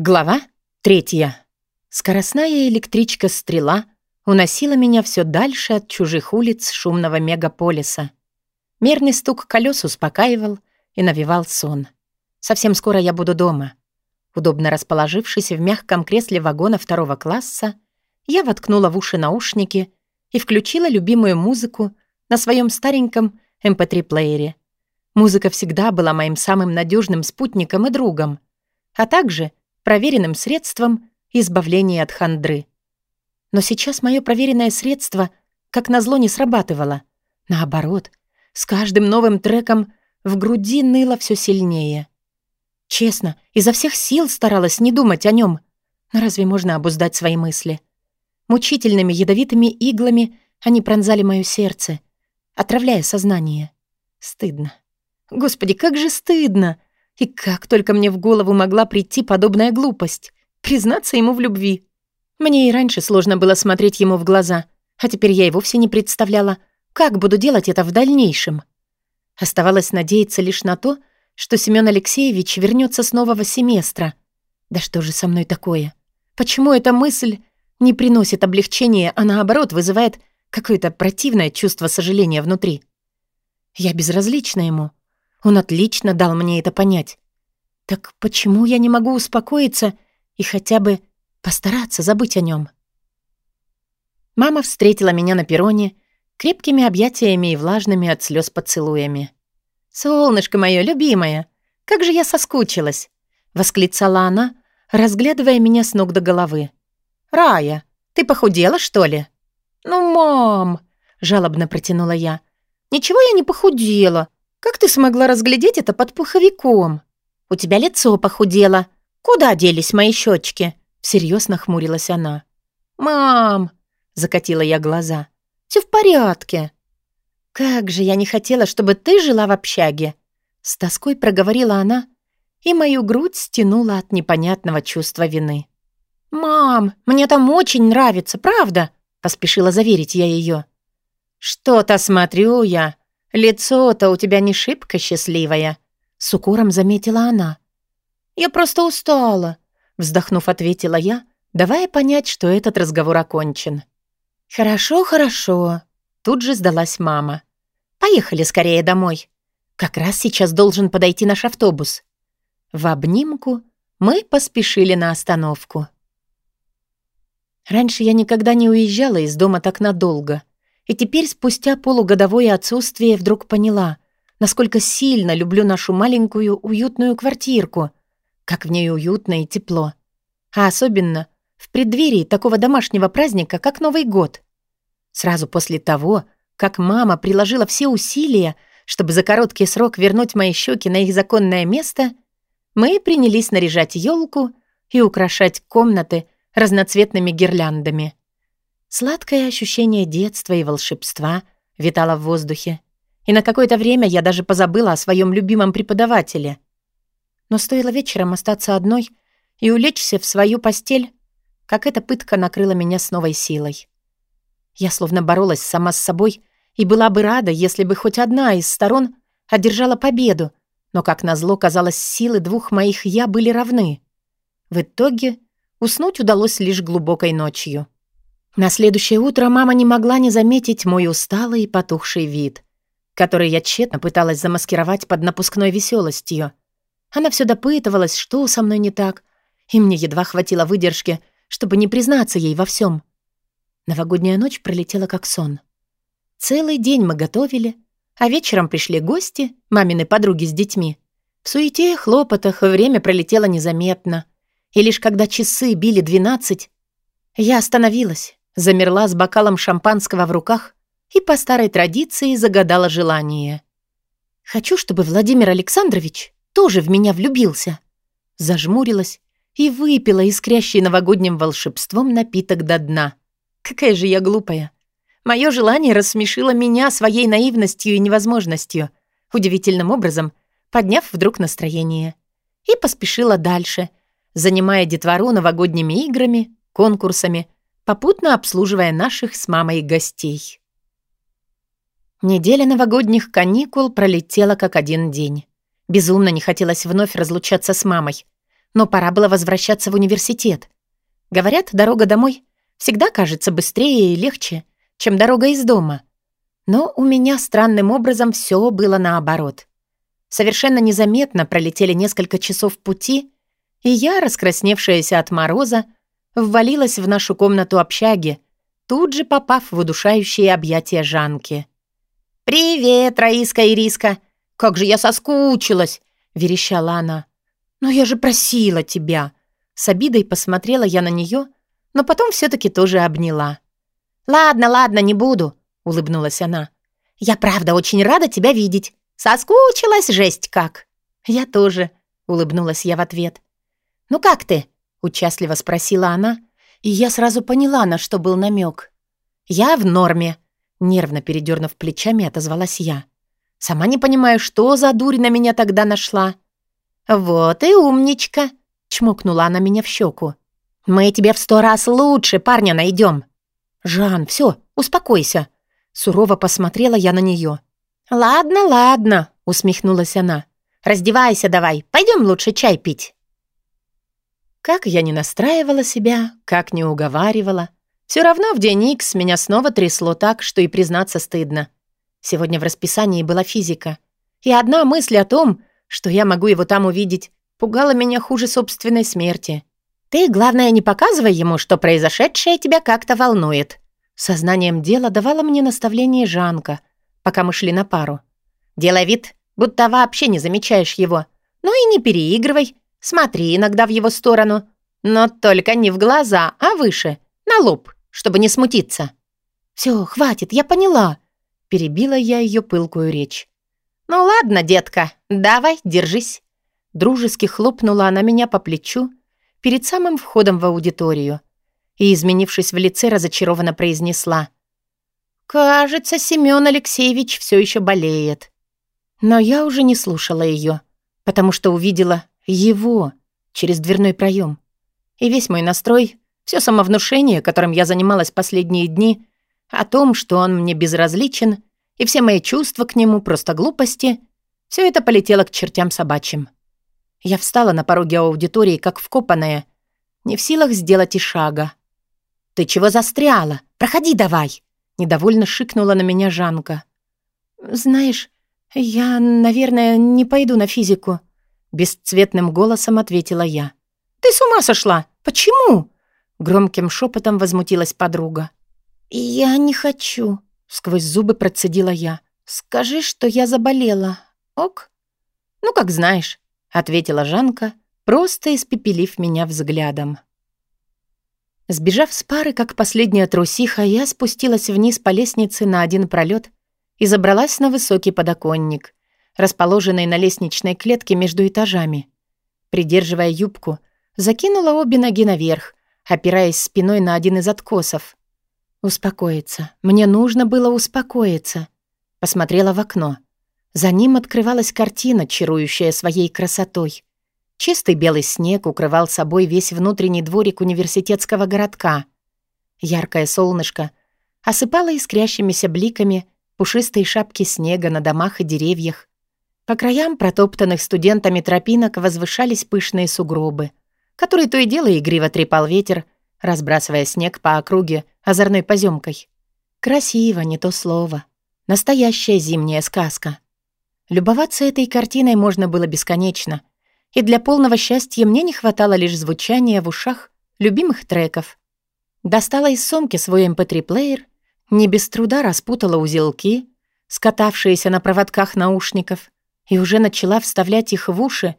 Глава третья. Скоростная электричка «Стрела» уносила меня все дальше от чужих улиц шумного мегаполиса. Мерный стук колес успокаивал и навевал сон. Совсем скоро я буду дома. Удобно расположившись в мягком кресле вагона второго класса, я воткнула в уши наушники и включила любимую музыку на своем стареньком MP3-плеере. Эм Музыка всегда была моим самым надежным спутником и другом, а также — проверенным средством избавления от хандры. Но сейчас мое проверенное средство, как назло, не срабатывало. Наоборот, с каждым новым треком в груди ныло все сильнее. Честно, изо всех сил старалась не думать о нем. Но разве можно обуздать свои мысли? Мучительными ядовитыми иглами они пронзали мое сердце, отравляя сознание. Стыдно. Господи, как же стыдно! И как только мне в голову могла прийти подобная глупость? Признаться ему в любви. Мне и раньше сложно было смотреть ему в глаза, а теперь я и вовсе не представляла, как буду делать это в дальнейшем. Оставалось надеяться лишь на то, что Семён Алексеевич вернется с нового семестра. Да что же со мной такое? Почему эта мысль не приносит облегчения, а наоборот вызывает какое-то противное чувство сожаления внутри? Я безразлична ему, он отлично дал мне это понять. Так почему я не могу успокоиться и хотя бы постараться забыть о нем? Мама встретила меня на перроне крепкими объятиями и влажными от слез поцелуями. «Солнышко мое любимое, как же я соскучилась!» — восклицала она, разглядывая меня с ног до головы. «Рая, ты похудела, что ли?» «Ну, мам!» — жалобно протянула я. «Ничего я не похудела. Как ты смогла разглядеть это под пуховиком? У тебя лицо похудело. Куда делись мои щечки? Всерьез нахмурилась она. «Мам!» — закатила я глаза. Все в порядке». «Как же я не хотела, чтобы ты жила в общаге!» С тоской проговорила она, и мою грудь стянула от непонятного чувства вины. «Мам, мне там очень нравится, правда?» — поспешила заверить я ее. «Что-то смотрю я, «Лицо-то у тебя не шибко счастливое», — с укором заметила она. «Я просто устала», — вздохнув, ответила я, давая понять, что этот разговор окончен. «Хорошо, хорошо», — тут же сдалась мама. «Поехали скорее домой. Как раз сейчас должен подойти наш автобус». В обнимку мы поспешили на остановку. Раньше я никогда не уезжала из дома так надолго — и теперь, спустя полугодовое отсутствие, вдруг поняла, насколько сильно люблю нашу маленькую уютную квартирку, как в ней уютно и тепло. А особенно в преддверии такого домашнего праздника, как Новый год. Сразу после того, как мама приложила все усилия, чтобы за короткий срок вернуть мои щеки на их законное место, мы принялись наряжать елку и украшать комнаты разноцветными гирляндами. Сладкое ощущение детства и волшебства витало в воздухе. И на какое-то время я даже позабыла о своем любимом преподавателе. Но стоило вечером остаться одной и улечься в свою постель, как эта пытка накрыла меня с новой силой. Я словно боролась сама с собой и была бы рада, если бы хоть одна из сторон одержала победу, но, как назло, казалось, силы двух моих «я» были равны. В итоге уснуть удалось лишь глубокой ночью. На следующее утро мама не могла не заметить мой усталый и потухший вид, который я тщетно пыталась замаскировать под напускной веселостью. Она все допытывалась, что со мной не так, и мне едва хватило выдержки, чтобы не признаться ей во всем. Новогодняя ночь пролетела как сон. Целый день мы готовили, а вечером пришли гости, мамины подруги с детьми. В суете и хлопотах время пролетело незаметно, и лишь когда часы били двенадцать, я остановилась, замерла с бокалом шампанского в руках и по старой традиции загадала желание. «Хочу, чтобы Владимир Александрович тоже в меня влюбился». Зажмурилась и выпила искрящий новогодним волшебством напиток до дна. Какая же я глупая. Мое желание рассмешило меня своей наивностью и невозможностью, удивительным образом подняв вдруг настроение. И поспешила дальше, занимая детвору новогодними играми, конкурсами, попутно обслуживая наших с мамой гостей. Неделя новогодних каникул пролетела как один день. Безумно не хотелось вновь разлучаться с мамой. но пора было возвращаться в университет. Говорят, дорога домой всегда кажется быстрее и легче, чем дорога из дома. Но у меня странным образом все было наоборот. Совершенно незаметно пролетели несколько часов пути, и я, раскрасневшаяся от мороза, ввалилась в нашу комнату общаги, тут же попав в удушающие объятия Жанки. «Привет, Раиска и Риска! Как же я соскучилась!» — верещала она. «Но я же просила тебя!» С обидой посмотрела я на нее, но потом все таки тоже обняла. «Ладно, ладно, не буду», — улыбнулась она. «Я правда очень рада тебя видеть. Соскучилась жесть как». «Я тоже», — улыбнулась я в ответ. «Ну как ты?» — участливо спросила она, и я сразу поняла, на что был намек. «Я в норме», — нервно передернув плечами, отозвалась я. «Сама не понимаю, что за дурь на меня тогда нашла». «Вот и умничка», — чмокнула она меня в щеку. «Мы тебе в сто раз лучше парня найдем». «Жан, все, успокойся», — сурово посмотрела я на нее. «Ладно, ладно», — усмехнулась она. «Раздевайся давай, пойдем лучше чай пить». Как я не настраивала себя, как не уговаривала, все равно в день Икс меня снова трясло так, что и признаться стыдно. Сегодня в расписании была физика. И одна мысль о том, что я могу его там увидеть, пугала меня хуже собственной смерти. «Ты, главное, не показывай ему, что произошедшее тебя как-то волнует». Сознанием дела давала мне наставление Жанка, пока мы шли на пару. «Делай вид, будто вообще не замечаешь его. Ну и не переигрывай, Смотри иногда в его сторону, но только не в глаза, а выше, на лоб, чтобы не смутиться». «Все, хватит, я поняла», — перебила я ее пылкую речь. «Ну ладно, детка, давай, держись». Дружески хлопнула она меня по плечу перед самым входом в аудиторию и, изменившись в лице, разочарованно произнесла. «Кажется, Семён Алексеевич все еще болеет». Но я уже не слушала ее, потому что увидела его через дверной проем. И весь мой настрой, все самовнушение, которым я занималась последние дни, о том, что он мне безразличен, и все мои чувства к нему просто глупости, все это полетело к чертям собачьим. Я встала на пороге аудитории, как вкопанная, не в силах сделать и шага. «Ты чего застряла? Проходи давай!» Недовольно шикнула на меня Жанка. «Знаешь, я, наверное, не пойду на физику», Бесцветным голосом ответила я. «Ты с ума сошла? Почему?» Громким шепотом возмутилась подруга. «Я не хочу», — сквозь зубы процедила я. «Скажи, что я заболела. Ок?» «Ну, как знаешь», — ответила Жанка, просто испепелив меня взглядом. Сбежав с пары, как последняя трусиха, я спустилась вниз по лестнице на один пролет и забралась на высокий подоконник, расположенной на лестничной клетке между этажами. Придерживая юбку, закинула обе ноги наверх, опираясь спиной на один из откосов. Успокоиться. Мне нужно было успокоиться. Посмотрела в окно. За ним открывалась картина, чарующая своей красотой. Чистый белый снег укрывал собой весь внутренний дворик университетского городка. Яркое солнышко осыпало искрящимися бликами пушистые шапки снега на домах и деревьях. По краям протоптанных студентами тропинок возвышались пышные сугробы, которые то и дело игриво трепал ветер, разбрасывая снег по округе озорной поземкой. Красиво, не то слово. Настоящая зимняя сказка. Любоваться этой картиной можно было бесконечно, и для полного счастья мне не хватало лишь звучания в ушах любимых треков. Достала из сумки свой mp3-плеер, эм не без труда распутала узелки, скатавшиеся на проводках наушников, и уже начала вставлять их в уши,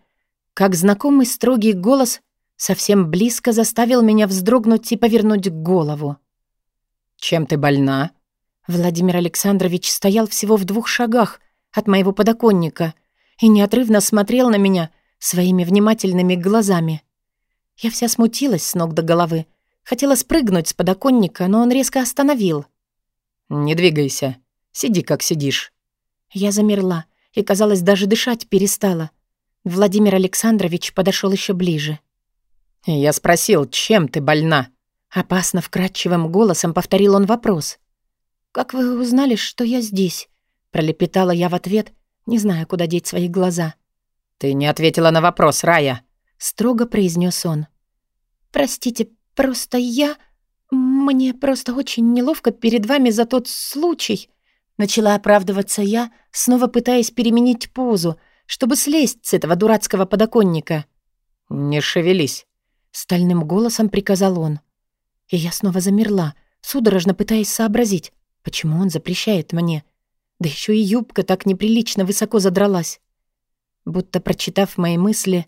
как знакомый строгий голос совсем близко заставил меня вздрогнуть и повернуть голову. «Чем ты больна?» Владимир Александрович стоял всего в двух шагах от моего подоконника и неотрывно смотрел на меня своими внимательными глазами. Я вся смутилась с ног до головы, хотела спрыгнуть с подоконника, но он резко остановил. «Не двигайся, сиди, как сидишь». Я замерла, и, казалось, даже дышать перестала. Владимир Александрович подошел еще ближе. «Я спросил, чем ты больна?» Опасно вкрадчивым голосом повторил он вопрос. «Как вы узнали, что я здесь?» Пролепетала я в ответ, не зная, куда деть свои глаза. «Ты не ответила на вопрос, Рая. строго произнес он. «Простите, просто я... Мне просто очень неловко перед вами за тот случай...» Начала оправдываться я, снова пытаясь переменить позу, чтобы слезть с этого дурацкого подоконника. «Не шевелись», — стальным голосом приказал он. И я снова замерла, судорожно пытаясь сообразить, почему он запрещает мне. Да еще и юбка так неприлично высоко задралась. Будто прочитав мои мысли,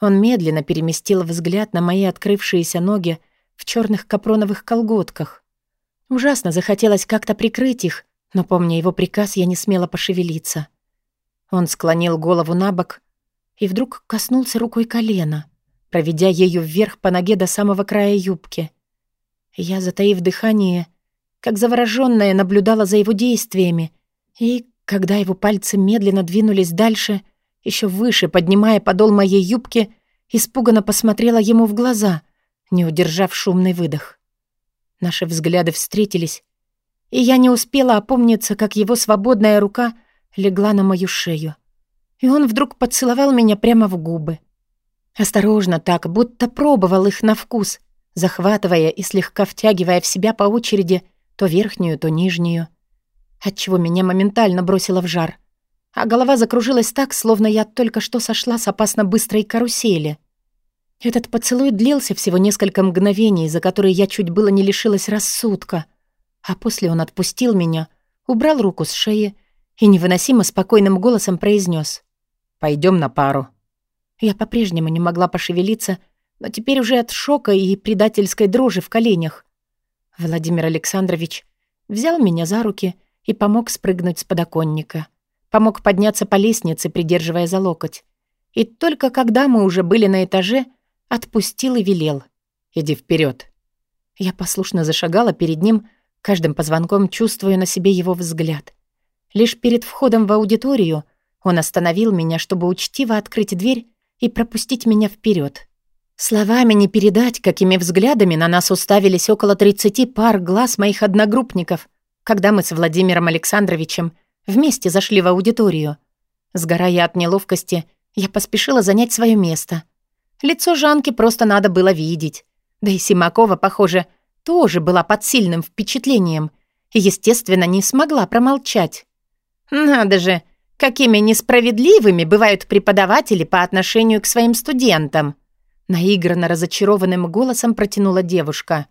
он медленно переместил взгляд на мои открывшиеся ноги в черных капроновых колготках. Ужасно захотелось как-то прикрыть их, но, помня его приказ, я не смела пошевелиться. Он склонил голову на бок и вдруг коснулся рукой колена, проведя ею вверх по ноге до самого края юбки. Я, затаив дыхание, как заворожённая, наблюдала за его действиями, и, когда его пальцы медленно двинулись дальше — еще выше, поднимая подол моей юбки, испуганно посмотрела ему в глаза, не удержав шумный выдох. Наши взгляды встретились, и я не успела опомниться, как его свободная рука легла на мою шею. И он вдруг поцеловал меня прямо в губы. Осторожно так, будто пробовал их на вкус, захватывая и слегка втягивая в себя по очереди то верхнюю, то нижнюю, отчего меня моментально бросило в жар а голова закружилась так, словно я только что сошла с опасно быстрой карусели. Этот поцелуй длился всего несколько мгновений, за которые я чуть было не лишилась рассудка. А после он отпустил меня, убрал руку с шеи и невыносимо спокойным голосом произнес: «Пойдем на пару». Я по-прежнему не могла пошевелиться, но теперь уже от шока и предательской дрожи в коленях. Владимир Александрович взял меня за руки и помог спрыгнуть с подоконника. Помог подняться по лестнице, придерживая за локоть. И только когда мы уже были на этаже, отпустил и велел. «Иди вперед. Я послушно зашагала перед ним, каждым позвонком чувствуя на себе его взгляд. Лишь перед входом в аудиторию он остановил меня, чтобы учтиво открыть дверь и пропустить меня вперед. Словами не передать, какими взглядами на нас уставились около 30 пар глаз моих одногруппников, когда мы с Владимиром Александровичем Вместе зашли в аудиторию. Сгорая от неловкости, я поспешила занять свое место. Лицо Жанки просто надо было видеть. Да и Симакова, похоже, тоже была под сильным впечатлением и, естественно, не смогла промолчать. «Надо же, какими несправедливыми бывают преподаватели по отношению к своим студентам!» Наигранно разочарованным голосом протянула девушка.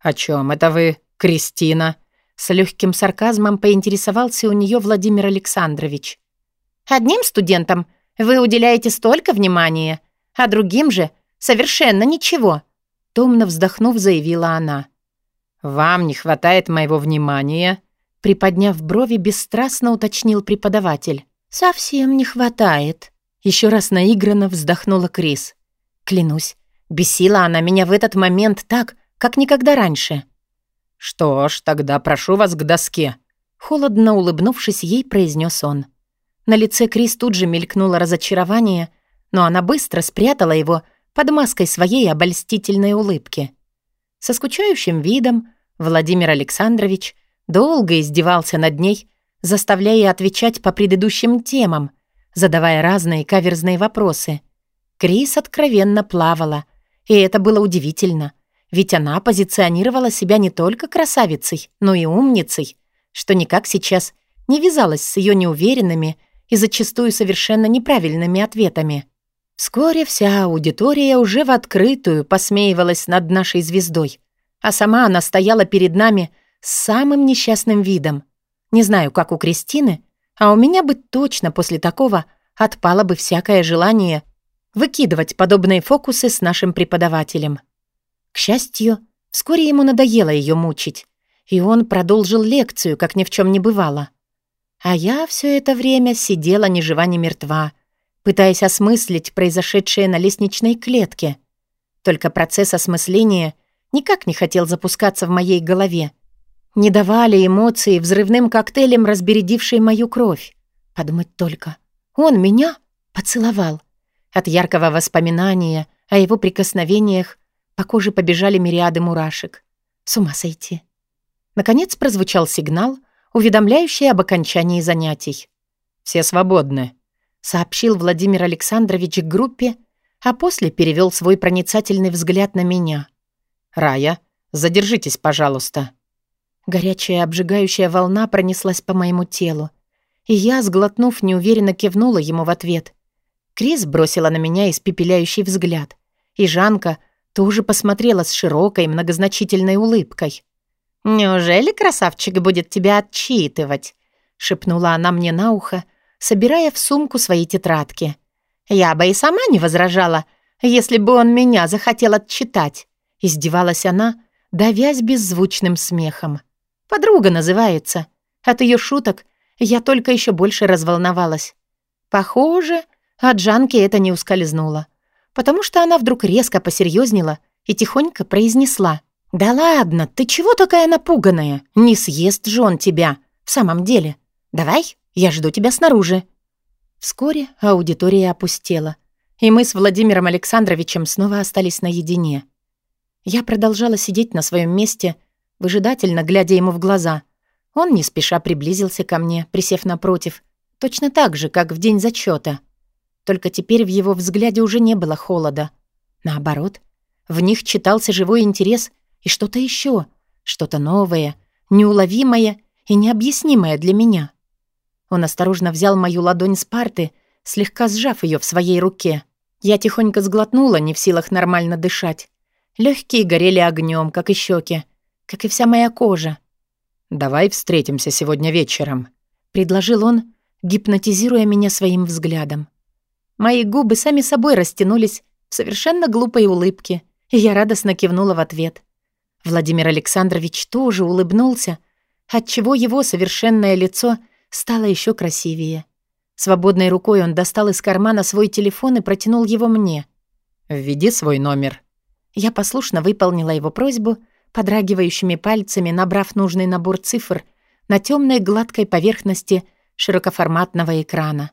«О чем это вы, Кристина?» С легким сарказмом поинтересовался у нее Владимир Александрович. «Одним студентам вы уделяете столько внимания, а другим же совершенно ничего», томно вздохнув, заявила она. «Вам не хватает моего внимания?» Приподняв брови, бесстрастно уточнил преподаватель. «Совсем не хватает», — еще раз наигранно вздохнула Крис. Клянусь, бесила она меня в этот момент так, как никогда раньше. «Что ж, тогда прошу вас к доске», — холодно улыбнувшись ей, произнес он. На лице Крис тут же мелькнуло разочарование, но она быстро спрятала его под маской своей обольстительной улыбки. Со скучающим видом Владимир Александрович долго издевался над ней, заставляя отвечать по предыдущим темам, задавая разные каверзные вопросы. Крис откровенно плавала, и это было удивительно — ведь она позиционировала себя не только красавицей, но и умницей, что никак сейчас не вязалось с ее неуверенными и зачастую совершенно неправильными ответами. Вскоре вся аудитория уже в открытую посмеивалась над нашей звездой, а сама она стояла перед нами с самым несчастным видом. Не знаю, как у Кристины, а у меня бы точно после такого отпало бы всякое желание выкидывать подобные фокусы с нашим преподавателем. К счастью, вскоре ему надоело ее мучить, и он продолжил лекцию, как ни в чем не бывало. А я все это время сидела ни жива, ни мертва, пытаясь осмыслить произошедшее на лестничной клетке. Только процесс осмысления никак не хотел запускаться в моей голове. Не давали эмоции взрывным коктейлем, разбередившей мою кровь. Подумать только. Он меня поцеловал. От яркого воспоминания о его прикосновениях по коже побежали мириады мурашек. С ума сойти. Наконец прозвучал сигнал, уведомляющий об окончании занятий. «Все свободны», — сообщил Владимир Александрович группе, а после перевел свой проницательный взгляд на меня. «Рая, задержитесь, пожалуйста». Горячая обжигающая волна пронеслась по моему телу, и я, сглотнув, неуверенно кивнула ему в ответ. Крис бросила на меня испепеляющий взгляд, и Жанка тоже посмотрела с широкой многозначительной улыбкой. «Неужели красавчик будет тебя отчитывать?» — шепнула она мне на ухо, собирая в сумку свои тетрадки. «Я бы и сама не возражала, если бы он меня захотел отчитать», — издевалась она, давясь беззвучным смехом. «Подруга называется. От ее шуток я только еще больше разволновалась. Похоже, от Жанки это не ускользнуло, потому что она вдруг резко посерьезнела и тихонько произнесла. «Да ладно, ты чего такая напуганная? Не съест же он тебя. В самом деле. Давай, я жду тебя снаружи». Вскоре аудитория опустела, и мы с Владимиром Александровичем снова остались наедине. Я продолжала сидеть на своем месте, выжидательно глядя ему в глаза. Он не спеша приблизился ко мне, присев напротив, точно так же, как в день зачета. Только теперь в его взгляде уже не было холода. Наоборот, в них читался живой интерес и что-то еще, что-то новое, неуловимое и необъяснимое для меня. Он осторожно взял мою ладонь с парты, слегка сжав ее в своей руке. Я тихонько сглотнула, не в силах нормально дышать. Легкие горели огнем, как и щеки, как и вся моя кожа. «Давай встретимся сегодня вечером», — предложил он, гипнотизируя меня своим взглядом. Мои губы сами собой растянулись в совершенно глупой улыбке, и я радостно кивнула в ответ. Владимир Александрович тоже улыбнулся, отчего его совершенное лицо стало еще красивее. Свободной рукой он достал из кармана свой телефон и протянул его мне. «Введи свой номер». Я послушно выполнила его просьбу, подрагивающими пальцами набрав нужный набор цифр на темной гладкой поверхности широкоформатного экрана.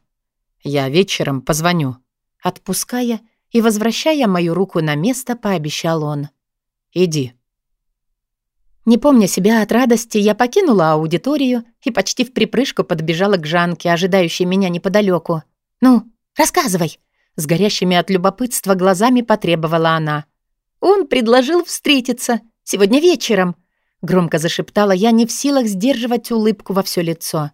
Я вечером позвоню». Отпуская и возвращая мою руку на место, пообещал он. «Иди». Не помня себя от радости, я покинула аудиторию и почти в припрыжку подбежала к Жанке, ожидающей меня неподалеку. «Ну, рассказывай!» С горящими от любопытства глазами потребовала она. «Он предложил встретиться. Сегодня вечером», — громко зашептала я, не в силах сдерживать улыбку во все лицо.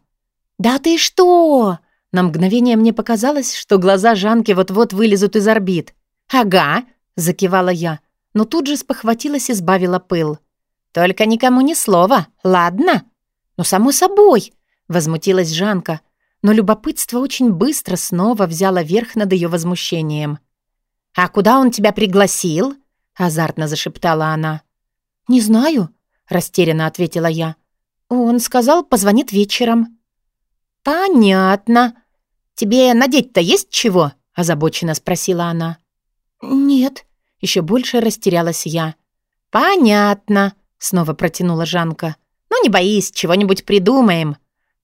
«Да ты что?» На мгновение мне показалось, что глаза Жанки вот-вот вылезут из орбит. «Ага», — закивала я, но тут же спохватилась и сбавила пыл. «Только никому ни слова, ладно?» «Ну, само собой», — возмутилась Жанка, но любопытство очень быстро снова взяло верх над ее возмущением. «А куда он тебя пригласил?» — азартно зашептала она. «Не знаю», — растерянно ответила я. «Он сказал, позвонит вечером». «Понятно. Тебе надеть-то есть чего?» — озабоченно спросила она. «Нет», — еще больше растерялась я. «Понятно», — снова протянула Жанка. «Ну не боись, чего-нибудь придумаем».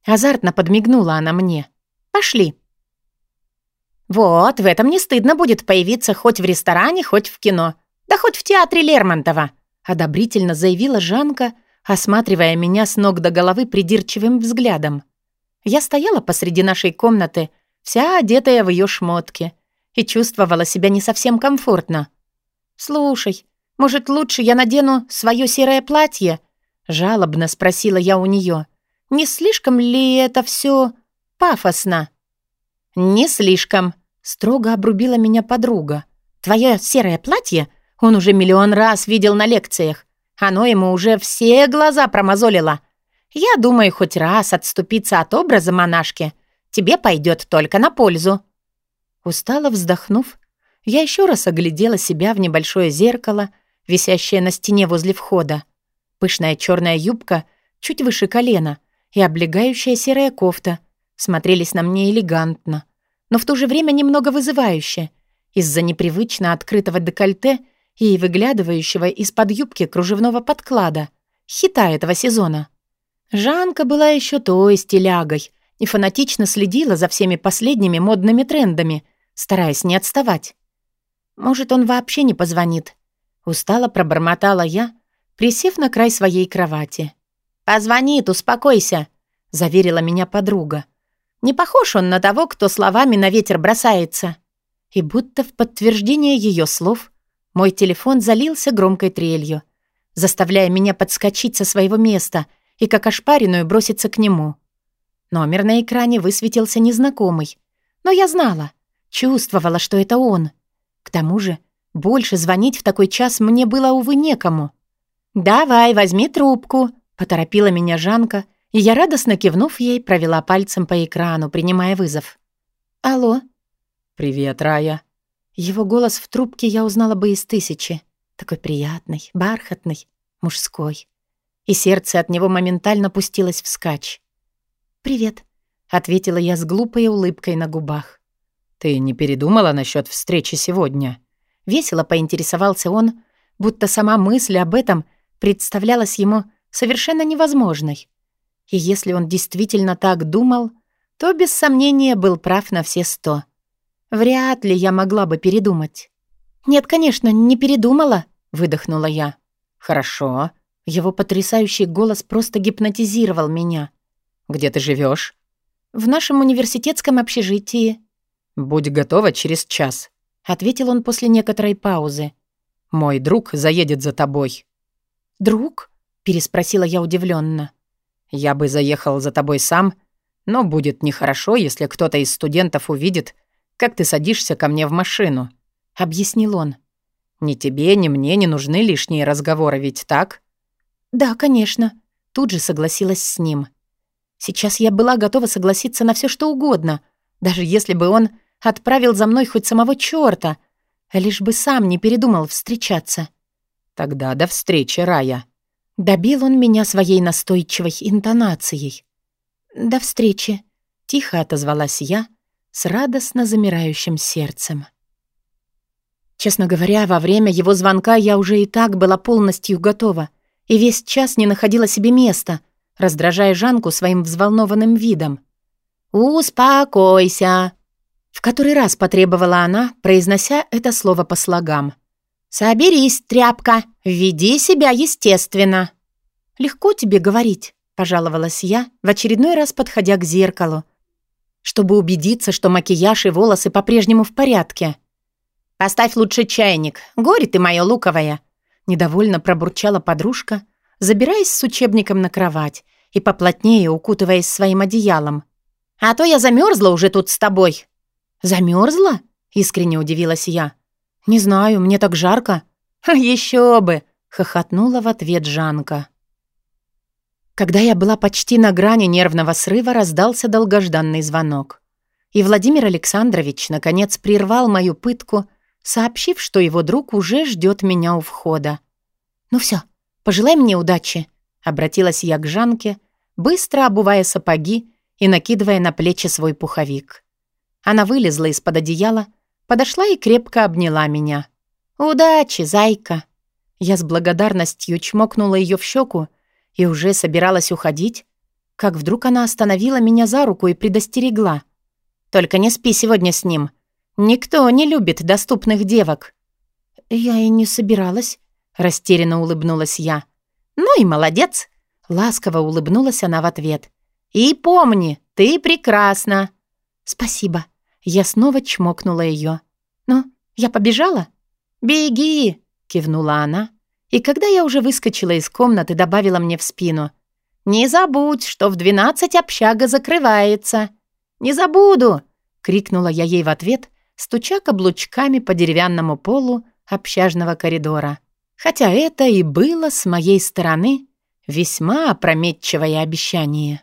Азартно подмигнула она мне. «Пошли». «Вот, в этом не стыдно будет появиться хоть в ресторане, хоть в кино. Да хоть в театре Лермонтова», — одобрительно заявила Жанка, осматривая меня с ног до головы придирчивым взглядом. Я стояла посреди нашей комнаты, вся одетая в ее шмотки, и чувствовала себя не совсем комфортно. «Слушай, может, лучше я надену свое серое платье?» — жалобно спросила я у нее. «Не слишком ли это все пафосно?» «Не слишком», — строго обрубила меня подруга. «Твое серое платье он уже миллион раз видел на лекциях. Оно ему уже все глаза промозолило. Я думаю, хоть раз отступиться от образа монашки тебе пойдет только на пользу». Устало вздохнув, я еще раз оглядела себя в небольшое зеркало, висящее на стене возле входа. Пышная черная юбка чуть выше колена и облегающая серая кофта смотрелись на мне элегантно, но в то же время немного вызывающе из-за непривычно открытого декольте и выглядывающего из-под юбки кружевного подклада, хита этого сезона. Жанка была еще той стилягой и фанатично следила за всеми последними модными трендами, стараясь не отставать. «Может, он вообще не позвонит?» Устало пробормотала я, присев на край своей кровати. «Позвонит, успокойся», — заверила меня подруга. «Не похож он на того, кто словами на ветер бросается». И будто в подтверждение ее слов мой телефон залился громкой трелью, заставляя меня подскочить со своего места и как ошпаренную броситься к нему. Номер на экране высветился незнакомый, но я знала, чувствовала, что это он. К тому же больше звонить в такой час мне было, увы, некому. «Давай, возьми трубку», — поторопила меня Жанка, и я, радостно кивнув ей, провела пальцем по экрану, принимая вызов. «Алло?» «Привет, Рая». Его голос в трубке я узнала бы из тысячи. Такой приятный, бархатный, мужской. И сердце от него моментально пустилось вскачь. «Привет», — ответила я с глупой улыбкой на губах. «Ты не передумала насчет встречи сегодня?» Весело поинтересовался он, будто сама мысль об этом представлялась ему совершенно невозможной. И если он действительно так думал, то без сомнения был прав на все сто. Вряд ли я могла бы передумать. «Нет, конечно, не передумала», — выдохнула я. «Хорошо». Его потрясающий голос просто гипнотизировал меня. «Где ты живешь? «В нашем университетском общежитии». «Будь готова через час», — ответил он после некоторой паузы. «Мой друг заедет за тобой». «Друг?» — переспросила я удивленно. «Я бы заехал за тобой сам, но будет нехорошо, если кто-то из студентов увидит, как ты садишься ко мне в машину», — объяснил он. «Ни тебе, ни мне не нужны лишние разговоры, ведь так?» «Да, конечно», — тут же согласилась с ним. Сейчас я была готова согласиться на все, что угодно, даже если бы он отправил за мной хоть самого чёрта, лишь бы сам не передумал встречаться. «Тогда до встречи, Рая». Добил он меня своей настойчивой интонацией. «До встречи», — тихо отозвалась я, с радостно замирающим сердцем. Честно говоря, во время его звонка я уже и так была полностью готова и весь час не находила себе места, раздражая Жанку своим взволнованным видом. «Успокойся!» В который раз потребовала она, произнося это слово по слогам. «Соберись, тряпка, веди себя естественно». «Легко тебе говорить», — пожаловалась я, в очередной раз подходя к зеркалу, чтобы убедиться, что макияж и волосы по-прежнему в порядке. «Поставь лучше чайник, горе ты моё луковое», — недовольно пробурчала подружка, забираясь с учебником на кровать и поплотнее укутываясь своим одеялом. «А то я замерзла уже тут с тобой». «Замерзла?» — искренне удивилась я. «Не знаю, мне так жарко». «Еще бы!» — хохотнула в ответ Жанка. Когда я была почти на грани нервного срыва, раздался долгожданный звонок. И Владимир Александрович, наконец, прервал мою пытку, сообщив, что его друг уже ждет меня у входа. «Ну все, пожелай мне удачи», — обратилась я к Жанке, быстро обувая сапоги и накидывая на плечи свой пуховик. Она вылезла из-под одеяла, подошла и крепко обняла меня. «Удачи, зайка!» Я с благодарностью чмокнула ее в щеку и уже собиралась уходить, как вдруг она остановила меня за руку и предостерегла. «Только не спи сегодня с ним. Никто не любит доступных девок». «Я и не собиралась», — растерянно улыбнулась я. «Ну и молодец!» — ласково улыбнулась она в ответ. «И помни, ты прекрасна!» «Спасибо!» Я снова чмокнула ее. «Ну, я побежала?» «Беги!» — кивнула она и когда я уже выскочила из комнаты, добавила мне в спину. «Не забудь, что в двенадцать общага закрывается». «Не забуду!» — крикнула я ей в ответ, стуча каблучками по деревянному полу общажного коридора. Хотя это и было с моей стороны весьма опрометчивое обещание.